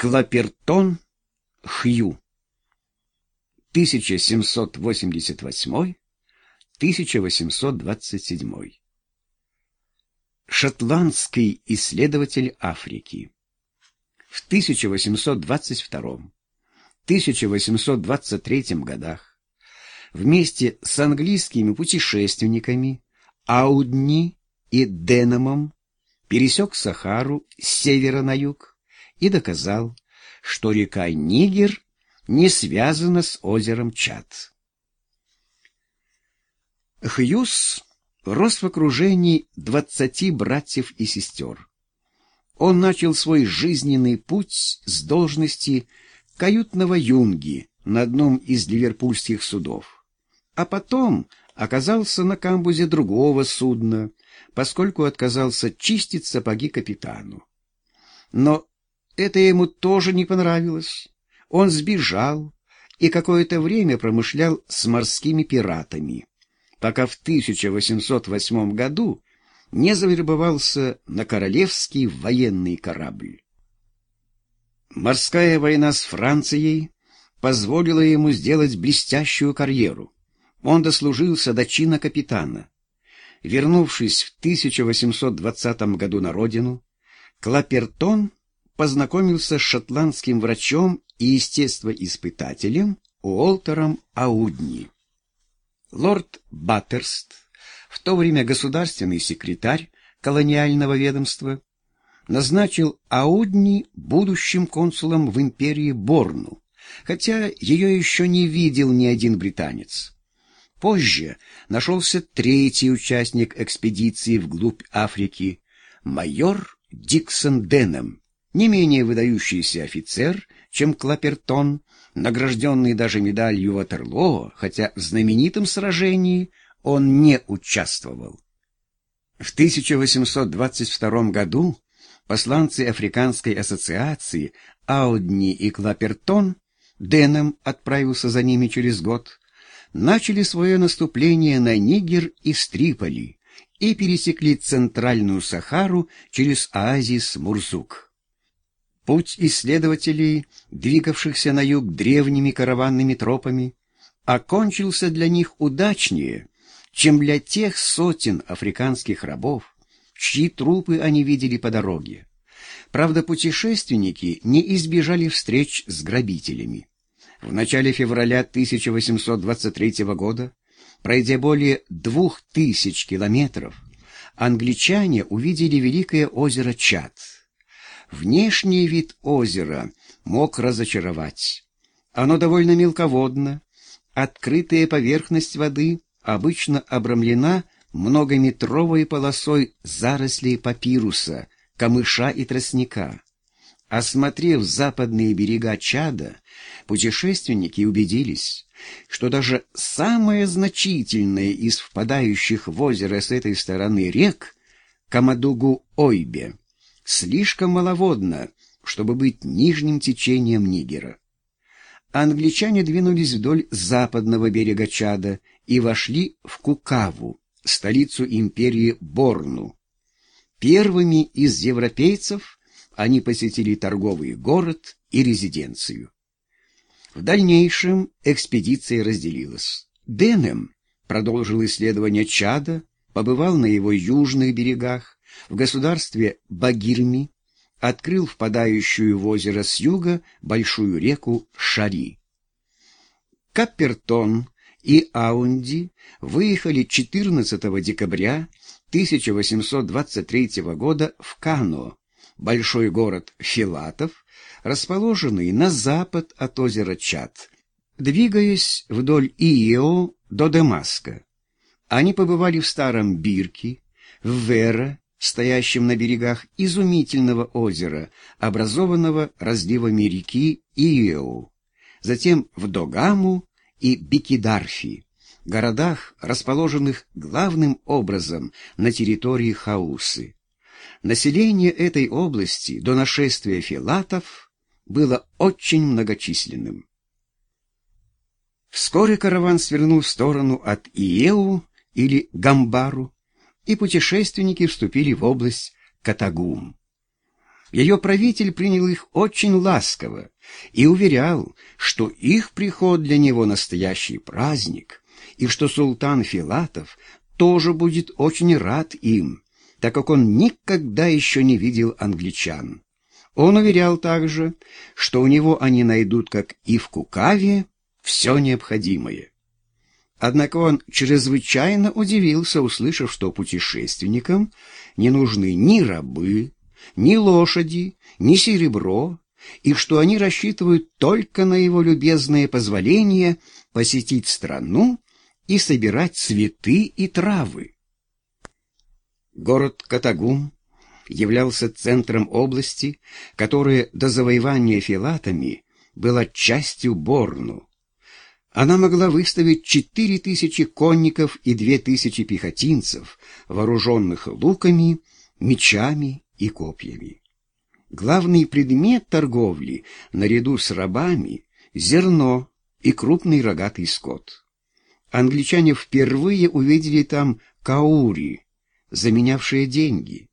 Клапертон Хью 1788-1827 Шотландский исследователь Африки. В 1822-1823 годах вместе с английскими путешественниками Аудни и Деномом пересек Сахару с севера на юг и доказал, что река Нигер не связана с озером Чад. Хьюз рос в окружении двадцати братьев и сестер. Он начал свой жизненный путь с должности каютного юнги на одном из ливерпульских судов, а потом оказался на камбузе другого судна, поскольку отказался чистить сапоги капитану. Но это ему тоже не понравилось. Он сбежал и какое-то время промышлял с морскими пиратами, пока в 1808 году не завербовался на королевский военный корабль. Морская война с Францией позволила ему сделать блестящую карьеру. Он дослужился до чина капитана. Вернувшись в 1820 году на родину, Клапертон познакомился с шотландским врачом и естествоиспытателем Уолтером Аудни. Лорд Баттерст, в то время государственный секретарь колониального ведомства, назначил Аудни будущим консулом в империи Борну, хотя ее еще не видел ни один британец. Позже нашелся третий участник экспедиции вглубь Африки, майор Диксон Денем, не менее выдающийся офицер, чем Клапертон, награжденный даже медалью Ватерлоо, хотя в знаменитом сражении он не участвовал. В 1822 году посланцы Африканской ассоциации Аудни и Клапертон, Денем отправился за ними через год, начали свое наступление на Нигер и Стриполи и пересекли Центральную Сахару через оазис Мурзук. Путь исследователей, двигавшихся на юг древними караванными тропами, окончился для них удачнее, чем для тех сотен африканских рабов, чьи трупы они видели по дороге. Правда, путешественники не избежали встреч с грабителями. В начале февраля 1823 года, пройдя более двух тысяч километров, англичане увидели великое озеро Чад. Внешний вид озера мог разочаровать. Оно довольно мелководно, открытая поверхность воды обычно обрамлена многометровой полосой зарослей папируса, камыша и тростника. Осмотрев западные берега Чада, путешественники убедились, что даже самая значительная из впадающих в озеро с этой стороны рек, Камадугу-Ойбе, слишком маловодна, чтобы быть нижним течением Нигера. Англичане двинулись вдоль западного берега Чада и вошли в Кукаву, столицу империи Борну. Первыми из европейцев они посетили торговый город и резиденцию. В дальнейшем экспедиция разделилась. Денем продолжил исследование Чада, побывал на его южных берегах, в государстве Багирми, открыл впадающую в озеро с юга большую реку Шари. Капертон и Аунди выехали 14 декабря 1823 года в Кано, большой город Филатов, расположенный на запад от озера Чад, двигаясь вдоль Иео до Дамаска. Они побывали в Старом Бирке, в Вера, стоящем на берегах изумительного озера, образованного разливами реки Иеу, затем в Догаму и Бикидарфи, городах, расположенных главным образом на территории Хаусы. Население этой области до нашествия филатов было очень многочисленным. Вскоре караван свернул в сторону от Иеу или Гамбару, и путешественники вступили в область Катагум. Ее правитель принял их очень ласково и уверял, что их приход для него настоящий праздник, и что султан Филатов тоже будет очень рад им, так как он никогда еще не видел англичан. Он уверял также, что у него они найдут, как и в Кукаве, все необходимое. Однако он чрезвычайно удивился, услышав, что путешественникам не нужны ни рабы, ни лошади, ни серебро, и что они рассчитывают только на его любезное позволение посетить страну и собирать цветы и травы. Город Катагум являлся центром области, которая до завоевания филатами была частью Борну. Она могла выставить четыре тысячи конников и две тысячи пехотинцев, вооруженных луками, мечами и копьями. Главный предмет торговли, наряду с рабами, зерно и крупный рогатый скот. Англичане впервые увидели там каури, заменявшие деньги.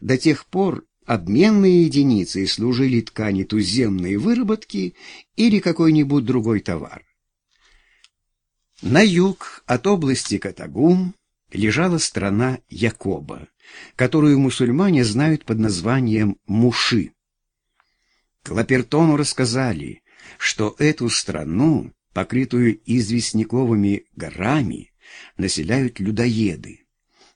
До тех пор обменные единицы служили ткани туземной выработки или какой-нибудь другой товар. На юг от области Катагум лежала страна Якоба, которую мусульмане знают под названием Муши. Клапертону рассказали, что эту страну, покрытую известняковыми горами, населяют людоеды.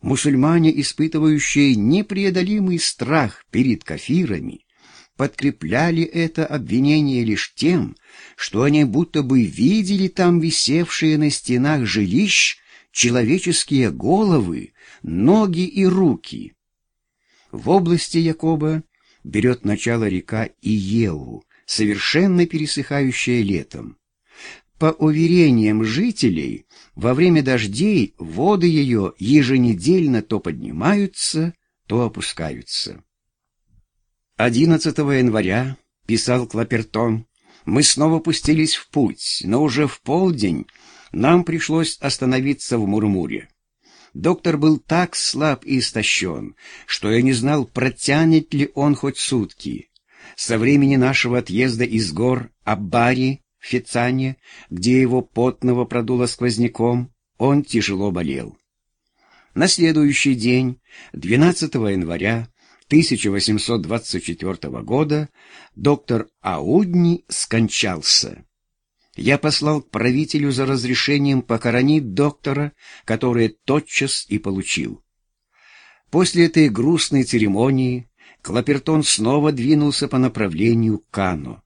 Мусульмане, испытывающие непреодолимый страх перед кафирами, подкрепляли это обвинение лишь тем, что они будто бы видели там висевшие на стенах жилищ человеческие головы, ноги и руки. В области Якоба берет начало река Иеву, совершенно пересыхающая летом. По уверениям жителей, во время дождей воды ее еженедельно то поднимаются, то опускаются. 11 января, писал Клапертон, мы снова пустились в путь, но уже в полдень нам пришлось остановиться в Мурмуре. Доктор был так слаб и истощен, что я не знал, протянет ли он хоть сутки. Со времени нашего отъезда из гор Аббари Фицане, где его потного продуло сквозняком, он тяжело болел. На следующий день, 12 января 1824 года, доктор Аудни скончался. Я послал к правителю за разрешением похоронить доктора, которое тотчас и получил. После этой грустной церемонии Клапертон снова двинулся по направлению к Кано.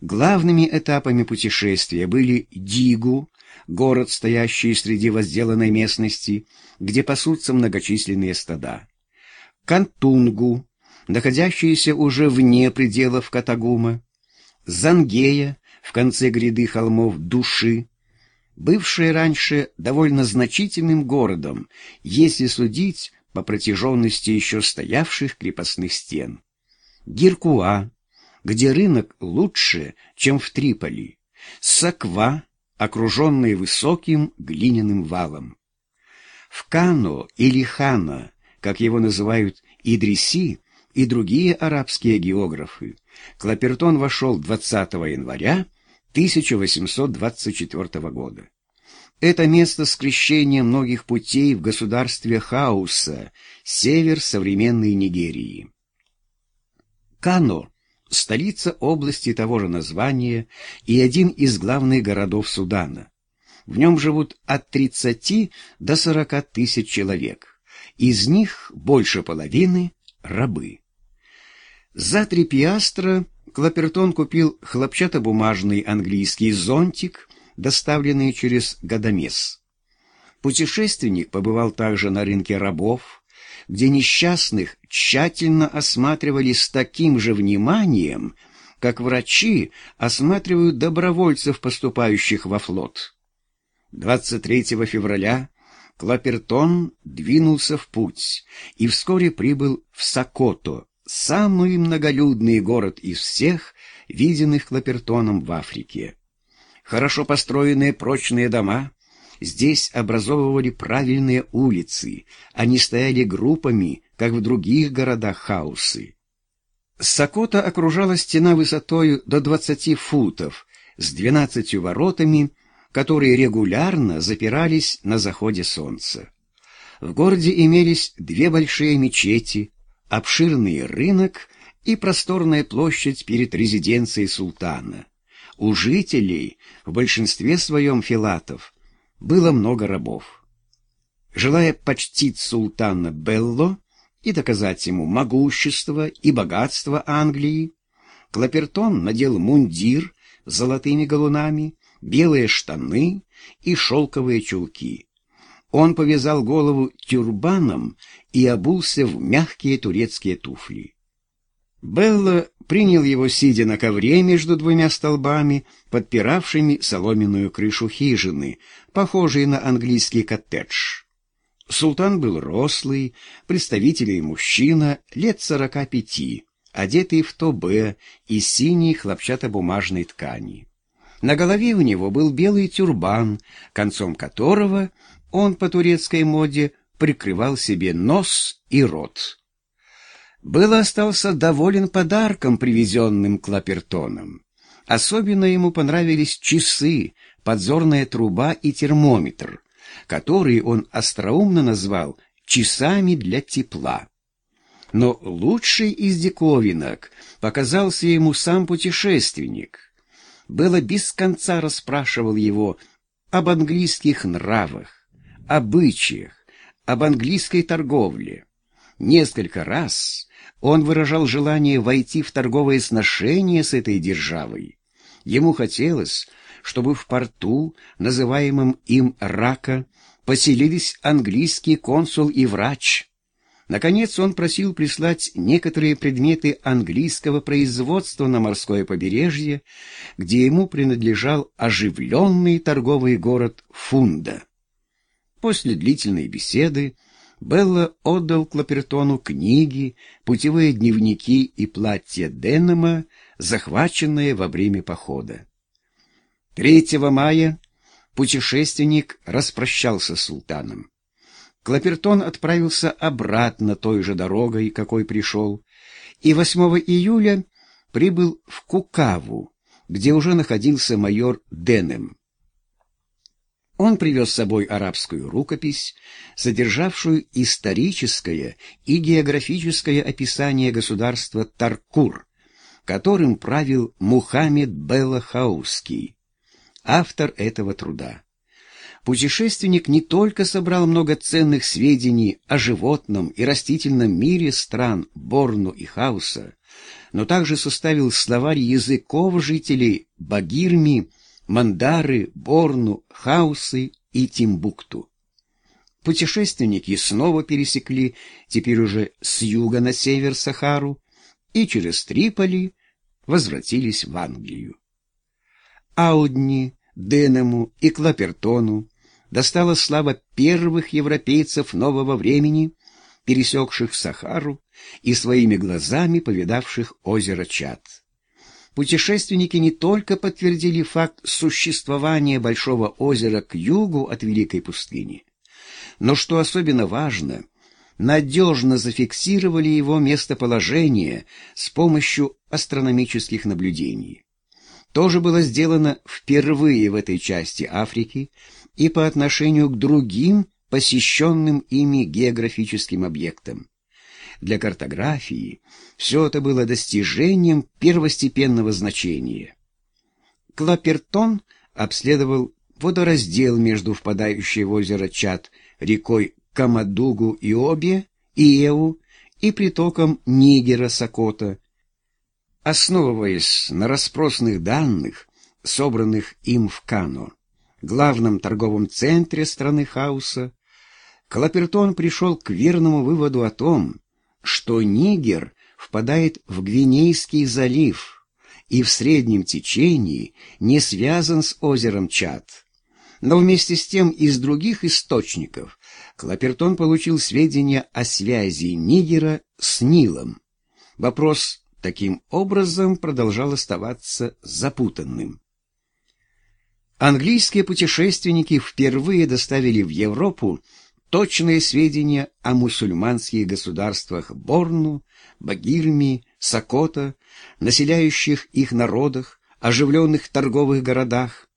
Главными этапами путешествия были Дигу, город, стоящий среди возделанной местности, где пасутся многочисленные стада, Кантунгу, находящийся уже вне пределов Катагума, Зангея, в конце гряды холмов Души, бывшая раньше довольно значительным городом, если судить по протяженности еще стоявших крепостных стен. Гиркуа, где рынок лучше, чем в Триполи, Саква, окруженная высоким глиняным валом. В Кано или Хана, как его называют Идриси и другие арабские географы, Клапертон вошел 20 января 1824 года. Это место скрещения многих путей в государстве Хауса, север современной Нигерии. Кано – столица области того же названия и один из главных городов Судана. В нем живут от 30 до 40 тысяч человек, из них больше половины – рабы. За три пиастра Клапертон купил хлопчатобумажный английский зонтик, доставленный через Гадамес. Путешественник побывал также на рынке рабов, где несчастных тщательно осматривали с таким же вниманием, как врачи осматривают добровольцев, поступающих во флот. 23 февраля Клапертон двинулся в путь и вскоре прибыл в Сокото, самый многолюдный город из всех, виденных Клапертоном в Африке. Хорошо построенные прочные дома здесь образовывали правильные улицы, они стояли группами, как в других городах Хаусы. Сокота окружала стена высотою до 20 футов с 12 воротами, которые регулярно запирались на заходе солнца. В городе имелись две большие мечети, обширный рынок и просторная площадь перед резиденцией султана. У жителей, в большинстве своем филатов, было много рабов. Желая почтить султана Белло и доказать ему могущество и богатство Англии, Клапертон надел мундир с золотыми галунами, белые штаны и шелковые чулки. Он повязал голову тюрбаном и обулся в мягкие турецкие туфли. Белла принял его, сидя на ковре между двумя столбами, подпиравшими соломенную крышу хижины, похожей на английский коттедж. Султан был рослый, представительный мужчина, лет сорока пяти, одетый в тобе из синей хлопчатобумажной ткани. На голове у него был белый тюрбан, концом которого он по турецкой моде прикрывал себе нос и рот. Был остался доволен подарком, привезенным Клапертоном. Особенно ему понравились часы, подзорная труба и термометр, которые он остроумно назвал «часами для тепла». Но лучший из диковинок показался ему сам путешественник. Было без конца расспрашивал его об английских нравах, обычаях, об английской торговле. Несколько раз он выражал желание войти в торговые сношения с этой державой. Ему хотелось, чтобы в порту, называемом им Рака, поселились английский консул и врач. Наконец он просил прислать некоторые предметы английского производства на морское побережье, где ему принадлежал оживленный торговый город Фунда. После длительной беседы Белла отдал Клапертону книги, путевые дневники и платье Деннема, захваченные во время похода. 3 мая путешественник распрощался с султаном. Клапертон отправился обратно той же дорогой, какой пришел, и 8 июля прибыл в Кукаву, где уже находился майор Денем. Он привез с собой арабскую рукопись, содержавшую историческое и географическое описание государства Таркур, которым правил Мухаммед Беллахаузский, автор этого труда. Путешественник не только собрал много ценных сведений о животном и растительном мире стран Борну и Хауса, но также составил словарь языков жителей Багирми, Мандары, Борну, Хаусы и Тимбукту. Путешественники снова пересекли, теперь уже с юга на север Сахару, и через Триполи возвратились в Англию. Аудни, Денему и Клапертону достала слава первых европейцев нового времени, пересекших Сахару и своими глазами повидавших озеро Чад путешественники не только подтвердили факт существования Большого озера к югу от Великой пустыни, но, что особенно важно, надежно зафиксировали его местоположение с помощью астрономических наблюдений. То же было сделано впервые в этой части Африки и по отношению к другим посещенным ими географическим объектам. Для картографии все это было достижением первостепенного значения. Клапертон обследовал водораздел между впадающей в озеро Чад рекой Камадугу и Обе, Иеву и притоком Нигера-Сокота, основываясь на распросных данных, собранных им в Кано, главном торговом центре страны Хауса, Клапертон пришел к верному выводу о том, что Нигер впадает в Гвинейский залив и в среднем течении не связан с озером Чад. Но вместе с тем из других источников Клапертон получил сведения о связи Нигера с Нилом. Вопрос таким образом продолжал оставаться запутанным. Английские путешественники впервые доставили в Европу точные сведения о мусульманских государствах Борну, Багирми, Сокота, населяющих их народах, оживленных торговых городах.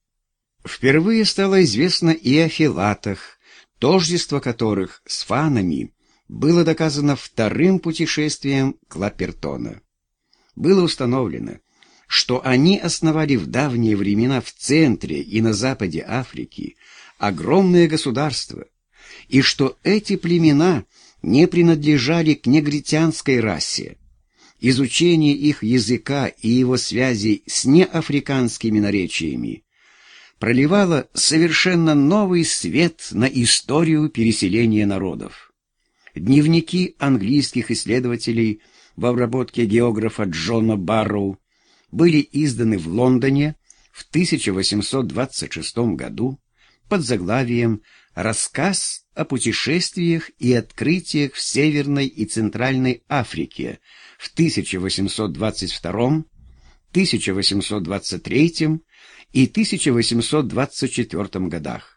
Впервые стало известно и о филатах, тождество которых с фанами было доказано вторым путешествием Клапертона. Было установлено, что они основали в давние времена в центре и на западе Африки огромное государство, и что эти племена не принадлежали к негритянской расе. Изучение их языка и его связей с неафриканскими наречиями проливало совершенно новый свет на историю переселения народов. Дневники английских исследователей в обработке географа Джона Барроу были изданы в Лондоне в 1826 году под заглавием «Рассказ о путешествиях и открытиях в Северной и Центральной Африке в 1822, 1823 и 1824 годах».